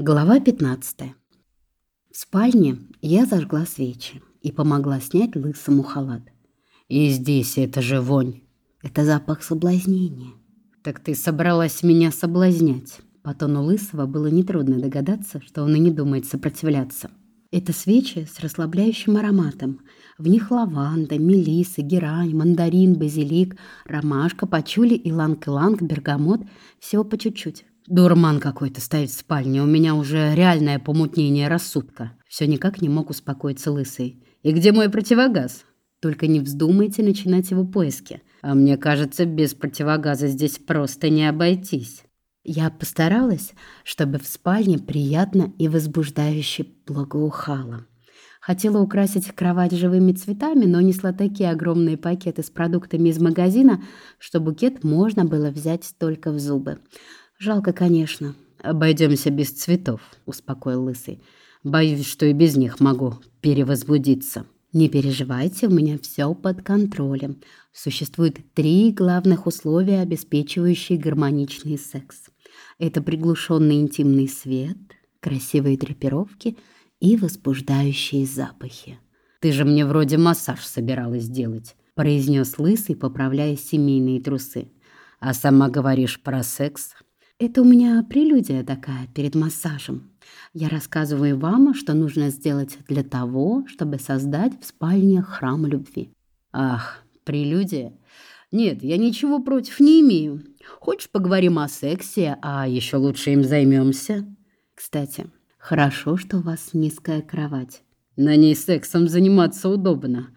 Глава 15. В спальне я зажгла свечи и помогла снять лысому халат. И здесь это же вонь. Это запах соблазнения. Так ты собралась меня соблазнять. По тону лысого было нетрудно догадаться, что он и не думает сопротивляться. Это свечи с расслабляющим ароматом. В них лаванда, мелиса, герань, мандарин, базилик, ромашка, пачули, иланг-иланг, бергамот. Всего по чуть-чуть. Дурман какой-то стоит в спальне. У меня уже реальное помутнение рассудка. Все никак не мог успокоиться лысый. И где мой противогаз? Только не вздумайте начинать его поиски. А мне кажется, без противогаза здесь просто не обойтись. Я постаралась, чтобы в спальне приятно и возбуждающе благоухало. Хотела украсить кровать живыми цветами, но несла такие огромные пакеты с продуктами из магазина, что букет можно было взять только в зубы. Жалко, конечно. Обойдемся без цветов, успокоил лысый. Боюсь, что и без них могу перевозбудиться. Не переживайте, у меня все под контролем. Существует три главных условия, обеспечивающие гармоничный секс. Это приглушенный интимный свет, красивые драпировки и возбуждающие запахи. «Ты же мне вроде массаж собиралась делать», – произнес Лысый, поправляя семейные трусы. «А сама говоришь про секс?» Это у меня прелюдия такая перед массажем. Я рассказываю вам, что нужно сделать для того, чтобы создать в спальне храм любви. Ах, прелюдия? Нет, я ничего против не имею. Хочешь, поговорим о сексе, а еще лучше им займемся? Кстати, хорошо, что у вас низкая кровать. На ней сексом заниматься удобно.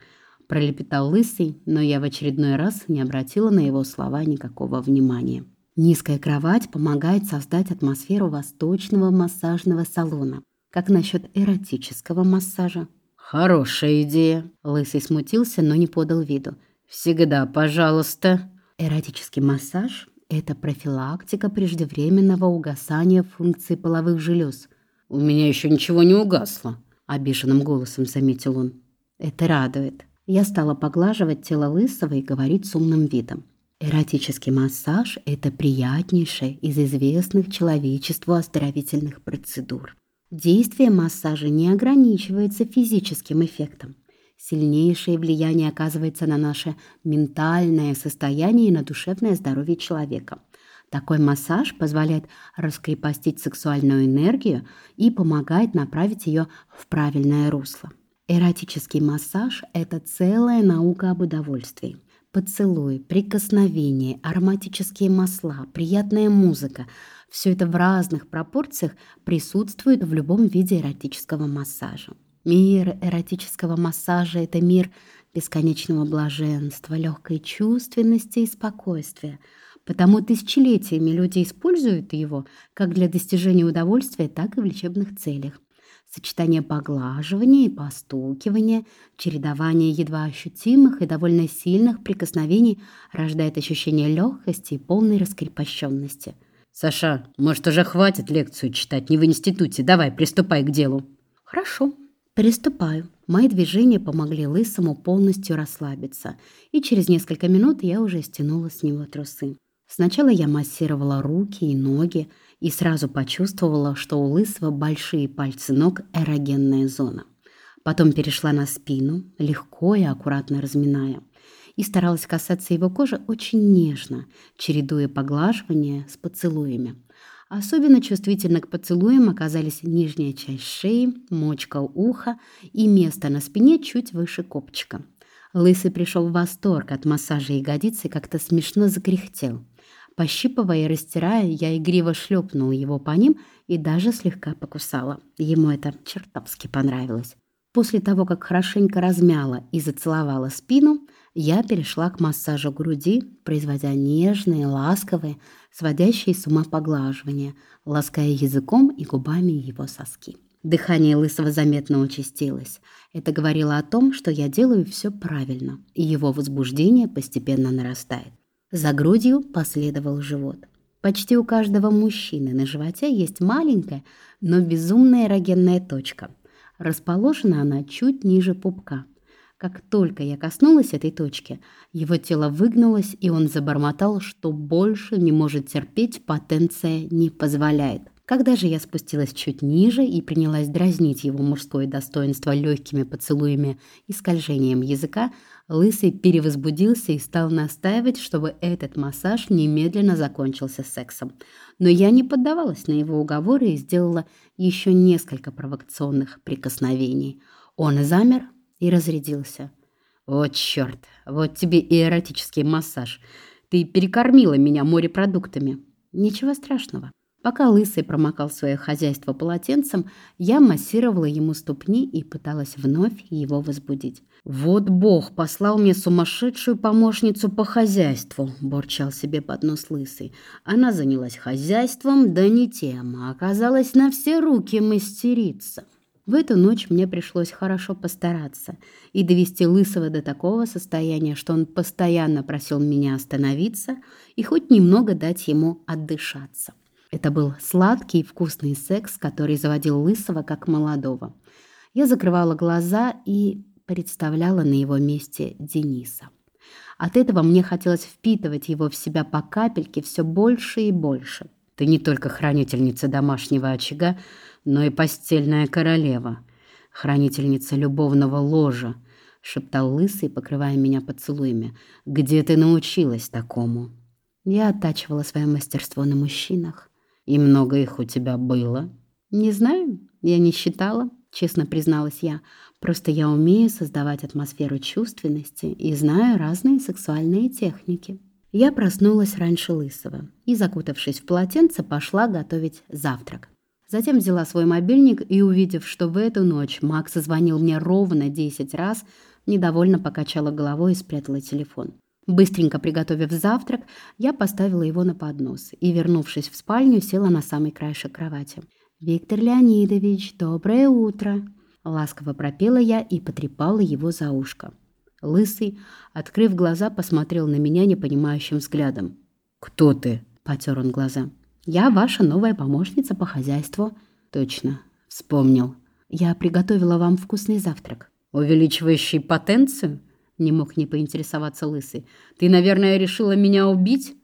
Пролепетал лысый, но я в очередной раз не обратила на его слова никакого внимания. Низкая кровать помогает создать атмосферу восточного массажного салона. Как насчет эротического массажа? Хорошая идея. Лысый смутился, но не подал виду. Всегда, пожалуйста. Эротический массаж – это профилактика преждевременного угасания функций половых желез. У меня еще ничего не угасло, обиженным голосом заметил он. Это радует. Я стала поглаживать тело Лысого и говорить с умным видом. Эротический массаж – это приятнейшая из известных человечеству оздоровительных процедур. Действие массажа не ограничивается физическим эффектом. Сильнейшее влияние оказывается на наше ментальное состояние и на душевное здоровье человека. Такой массаж позволяет раскрепостить сексуальную энергию и помогает направить ее в правильное русло. Эротический массаж – это целая наука об удовольствии – Поцелуи, прикосновения, ароматические масла, приятная музыка – все это в разных пропорциях присутствует в любом виде эротического массажа. Мир эротического массажа – это мир бесконечного блаженства, легкой чувственности и спокойствия. Потому тысячелетиями люди используют его как для достижения удовольствия, так и в лечебных целях. Сочетание поглаживания и постукивания, чередование едва ощутимых и довольно сильных прикосновений рождает ощущение легкости и полной раскрепощенности. «Саша, может, уже хватит лекцию читать, не в институте. Давай, приступай к делу». «Хорошо, приступаю». Мои движения помогли Лысому полностью расслабиться, и через несколько минут я уже стянула с него трусы. Сначала я массировала руки и ноги, и сразу почувствовала, что у Лысого большие пальцы ног – эрогенная зона. Потом перешла на спину, легко и аккуратно разминая, и старалась касаться его кожи очень нежно, чередуя поглаживания с поцелуями. Особенно чувствительно к поцелуям оказались нижняя часть шеи, мочка уха и место на спине чуть выше копчика. Лысый пришел в восторг от массажа ягодицы и как-то смешно закряхтел. Пощипывая и растирая, я игриво шлепнула его по ним и даже слегка покусала. Ему это чертовски понравилось. После того, как хорошенько размяла и зацеловала спину, я перешла к массажу груди, производя нежные, ласковые, сводящие с ума поглаживания, лаская языком и губами его соски. Дыхание Лысого заметно участилось. Это говорило о том, что я делаю все правильно, и его возбуждение постепенно нарастает. За грудью последовал живот. Почти у каждого мужчины на животе есть маленькая, но безумная эрогенная точка. Расположена она чуть ниже пупка. Как только я коснулась этой точки, его тело выгнулось, и он забормотал, что больше не может терпеть, потенция не позволяет. Когда же я спустилась чуть ниже и принялась дразнить его мужское достоинство легкими поцелуями и скольжением языка, Лысый перевозбудился и стал настаивать, чтобы этот массаж немедленно закончился сексом. Но я не поддавалась на его уговоры и сделала еще несколько провокационных прикосновений. Он замер и разрядился. «О, черт! Вот тебе и эротический массаж. Ты перекормила меня морепродуктами». «Ничего страшного. Пока Лысый промокал свое хозяйство полотенцем, я массировала ему ступни и пыталась вновь его возбудить. «Вот Бог послал мне сумасшедшую помощницу по хозяйству», – бурчал себе под нос Лысый. Она занялась хозяйством, да не тем, а оказалась на все руки мастерица. В эту ночь мне пришлось хорошо постараться и довести Лысого до такого состояния, что он постоянно просил меня остановиться и хоть немного дать ему отдышаться. Это был сладкий и вкусный секс, который заводил Лысого как молодого. Я закрывала глаза и представляла на его месте Дениса. От этого мне хотелось впитывать его в себя по капельке все больше и больше. Ты не только хранительница домашнего очага, но и постельная королева, хранительница любовного ложа, шептал лысый, покрывая меня поцелуями. Где ты научилась такому? Я оттачивала свое мастерство на мужчинах. И много их у тебя было? Не знаю, я не считала, честно призналась я. Просто я умею создавать атмосферу чувственности и знаю разные сексуальные техники. Я проснулась раньше Лысого и, закутавшись в полотенце, пошла готовить завтрак. Затем взяла свой мобильник и, увидев, что в эту ночь Макс звонил мне ровно 10 раз, недовольно покачала головой и спрятала телефон. Быстренько приготовив завтрак, я поставила его на поднос и, вернувшись в спальню, села на самый краешек кровати. «Виктор Леонидович, доброе утро!» Ласково пропела я и потрепала его за ушко. Лысый, открыв глаза, посмотрел на меня непонимающим взглядом. «Кто ты?» – потер он глаза. «Я ваша новая помощница по хозяйству». «Точно, вспомнил. Я приготовила вам вкусный завтрак». «Увеличивающий потенцию?» Не мог не поинтересоваться Лысый. «Ты, наверное, решила меня убить?»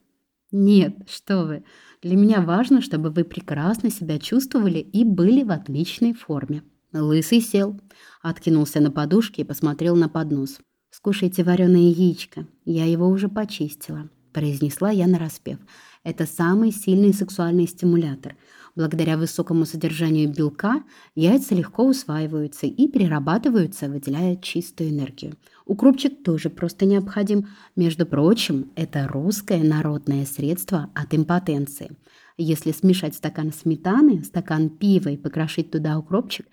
«Нет, что вы. Для меня важно, чтобы вы прекрасно себя чувствовали и были в отличной форме». Лысый сел, откинулся на подушке и посмотрел на поднос. «Скушайте вареное яичко. Я его уже почистила», – произнесла я нараспев. «Это самый сильный сексуальный стимулятор. Благодаря высокому содержанию белка яйца легко усваиваются и перерабатываются, выделяя чистую энергию. Укропчик тоже просто необходим. Между прочим, это русское народное средство от импотенции. Если смешать стакан сметаны, стакан пива и покрошить туда укропчик,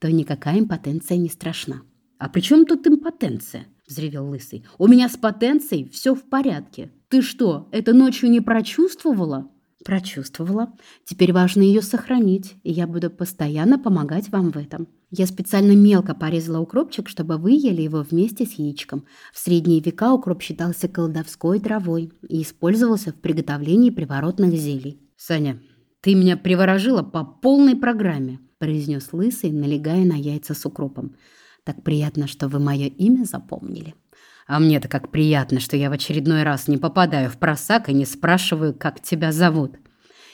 то никакая импотенция не страшна. «А при чем тут импотенция?» – взревел Лысый. «У меня с потенцией все в порядке. Ты что, это ночью не прочувствовала?» Прочувствовала. Теперь важно ее сохранить, и я буду постоянно помогать вам в этом. Я специально мелко порезала укропчик, чтобы вы ели его вместе с яичком. В средние века укроп считался колдовской травой и использовался в приготовлении приворотных зелий. «Саня, ты меня приворожила по полной программе», произнес Лысый, налегая на яйца с укропом. «Так приятно, что вы мое имя запомнили». А мне-то как приятно, что я в очередной раз не попадаю в просак и не спрашиваю, как тебя зовут.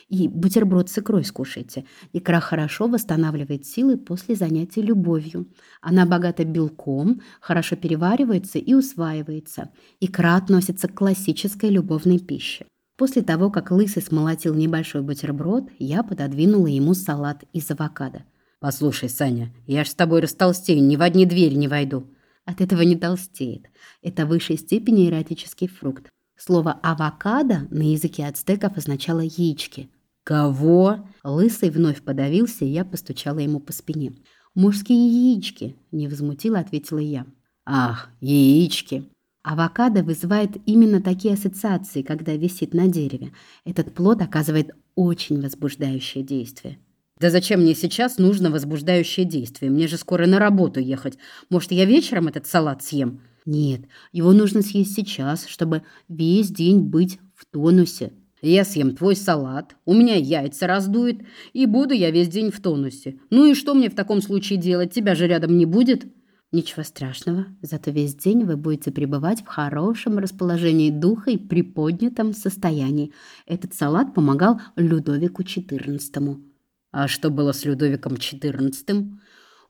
И бутерброд с икрой скушайте. Икра хорошо восстанавливает силы после занятий любовью. Она богата белком, хорошо переваривается и усваивается. Икра относится к классической любовной пище. После того, как Лысый смолотил небольшой бутерброд, я пододвинула ему салат из авокадо. «Послушай, Саня, я ж с тобой растолстею, ни в одни двери не войду». От этого не толстеет. Это в высшей степени эротический фрукт. Слово «авокадо» на языке ацтеков означало «яички». «Кого?» Лысый вновь подавился, и я постучала ему по спине. «Мужские яички», – невозмутимо ответила я. «Ах, яички!» Авокадо вызывает именно такие ассоциации, когда висит на дереве. Этот плод оказывает очень возбуждающее действие. Да зачем мне сейчас нужно возбуждающее действие? Мне же скоро на работу ехать. Может, я вечером этот салат съем? Нет, его нужно съесть сейчас, чтобы весь день быть в тонусе. Я съем твой салат, у меня яйца раздует, и буду я весь день в тонусе. Ну и что мне в таком случае делать? Тебя же рядом не будет. Ничего страшного, зато весь день вы будете пребывать в хорошем расположении духа и приподнятом состоянии. Этот салат помогал Людовику XIV. А что было с Людовиком XIV?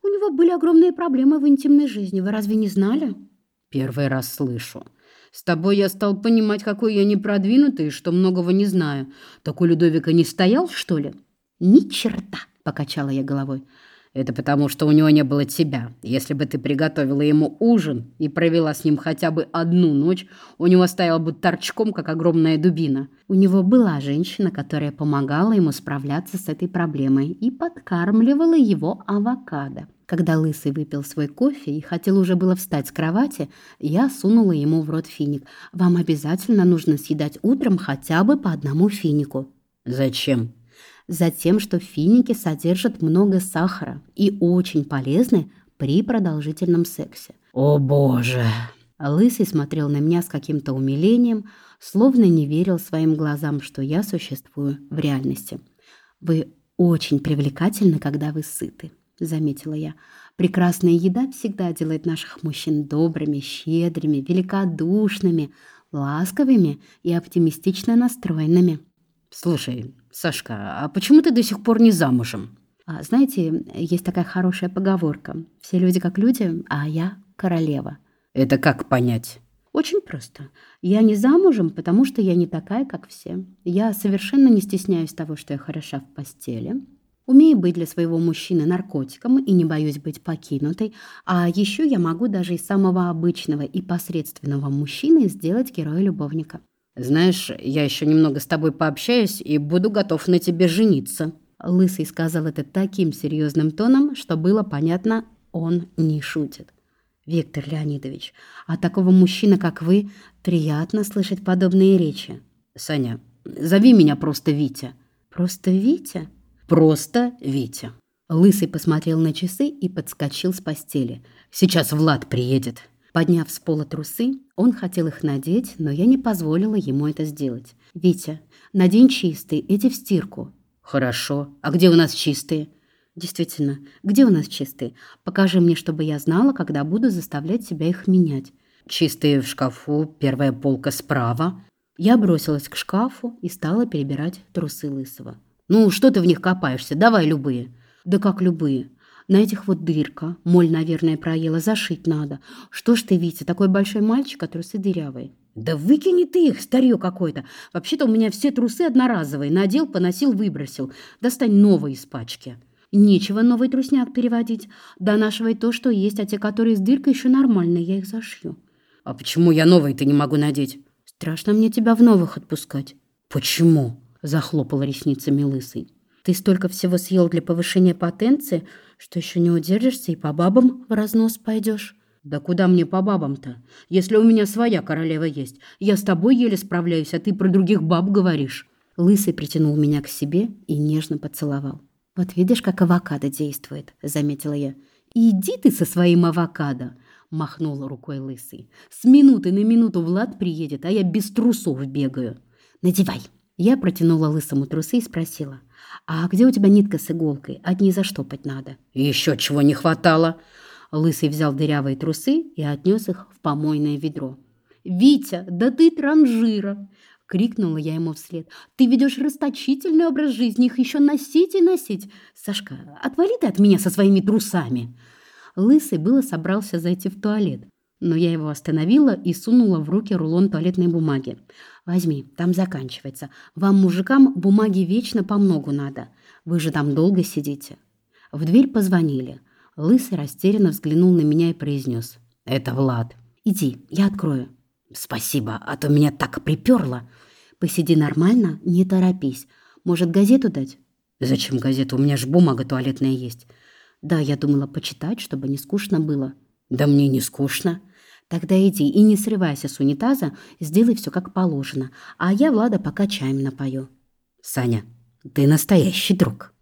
У него были огромные проблемы в интимной жизни. Вы разве не знали? Первый раз слышу. С тобой я стал понимать, какой я непродвинутый, что многого не знаю. Так у Людовика не стоял, что ли? Ни черта, покачала я головой. Это потому, что у него не было тебя. Если бы ты приготовила ему ужин и провела с ним хотя бы одну ночь, у него стоял бы торчком, как огромная дубина. У него была женщина, которая помогала ему справляться с этой проблемой и подкармливала его авокадо. Когда Лысый выпил свой кофе и хотел уже было встать с кровати, я сунула ему в рот финик. «Вам обязательно нужно съедать утром хотя бы по одному финику». «Зачем?» Затем, что финики содержат много сахара и очень полезны при продолжительном сексе. «О боже!» Лысый смотрел на меня с каким-то умилением, словно не верил своим глазам, что я существую в реальности. «Вы очень привлекательны, когда вы сыты», — заметила я. «Прекрасная еда всегда делает наших мужчин добрыми, щедрыми, великодушными, ласковыми и оптимистично настроенными». «Слушай, Сашка, а почему ты до сих пор не замужем?» а, «Знаете, есть такая хорошая поговорка. Все люди как люди, а я королева». «Это как понять?» Очень просто. Я не замужем, потому что я не такая, как все. Я совершенно не стесняюсь того, что я хороша в постели. Умею быть для своего мужчины наркотиком и не боюсь быть покинутой. А еще я могу даже из самого обычного и посредственного мужчины сделать героя-любовника. Знаешь, я еще немного с тобой пообщаюсь и буду готов на тебе жениться. Лысый сказал это таким серьезным тоном, что было понятно, он не шутит. Виктор Леонидович, а такого мужчины, как вы, приятно слышать подобные речи. Саня, зови меня просто Витя. Просто Витя? Просто Витя. Лысый посмотрел на часы и подскочил с постели. Сейчас Влад приедет. Подняв с пола трусы, он хотел их надеть, но я не позволила ему это сделать. «Витя, надень чистые, эти в стирку». «Хорошо. А где у нас чистые?» «Действительно, где у нас чистые? Покажи мне, чтобы я знала, когда буду заставлять себя их менять». «Чистые в шкафу, первая полка справа». Я бросилась к шкафу и стала перебирать трусы Лысого. «Ну, что ты в них копаешься? Давай любые». «Да как любые? На этих вот дырка. Моль, наверное, проела. Зашить надо. Что ж ты, Витя, такой большой мальчик, а трусы дырявые? Да выкини ты их, старье какое-то. Вообще-то у меня все трусы одноразовые. Надел, поносил, выбросил. Достань новые из пачки. Нечего новый трусняк переводить. Донашивай то, что есть, а те, которые с дыркой, еще нормальные. Я их зашью. А почему я новые-то не могу надеть? Страшно мне тебя в новых отпускать. Почему? Захлопал ресницами лысый. Ты столько всего съел для повышения потенции, что еще не удержишься и по бабам в разнос пойдешь. Да куда мне по бабам-то? Если у меня своя королева есть. Я с тобой еле справляюсь, а ты про других баб говоришь. Лысый притянул меня к себе и нежно поцеловал. «Вот видишь, как авокадо действует», — заметила я. «Иди ты со своим авокадо», — махнул рукой Лысый. «С минуты на минуту Влад приедет, а я без трусов бегаю. Надевай». Я протянула Лысому трусы и спросила. «А где у тебя нитка с иголкой? Одни заштопать надо». «Еще чего не хватало!» Лысый взял дырявые трусы и отнес их в помойное ведро. «Витя, да ты транжира!» — крикнула я ему вслед. «Ты ведешь расточительный образ жизни, их еще носить и носить! Сашка, отвали ты от меня со своими трусами!» Лысый было собрался зайти в туалет, но я его остановила и сунула в руки рулон туалетной бумаги. Возьми, там заканчивается. Вам, мужикам, бумаги вечно по многу надо. Вы же там долго сидите». В дверь позвонили. Лысый растерянно взглянул на меня и произнес. «Это Влад». «Иди, я открою». «Спасибо, а то меня так приперло». «Посиди нормально, не торопись. Может, газету дать?» «Зачем газету? У меня же бумага туалетная есть». «Да, я думала почитать, чтобы не скучно было». «Да мне не скучно». Тогда иди и не срывайся с унитаза, сделай все как положено, а я Влада пока чаем напою. Саня, ты настоящий друг.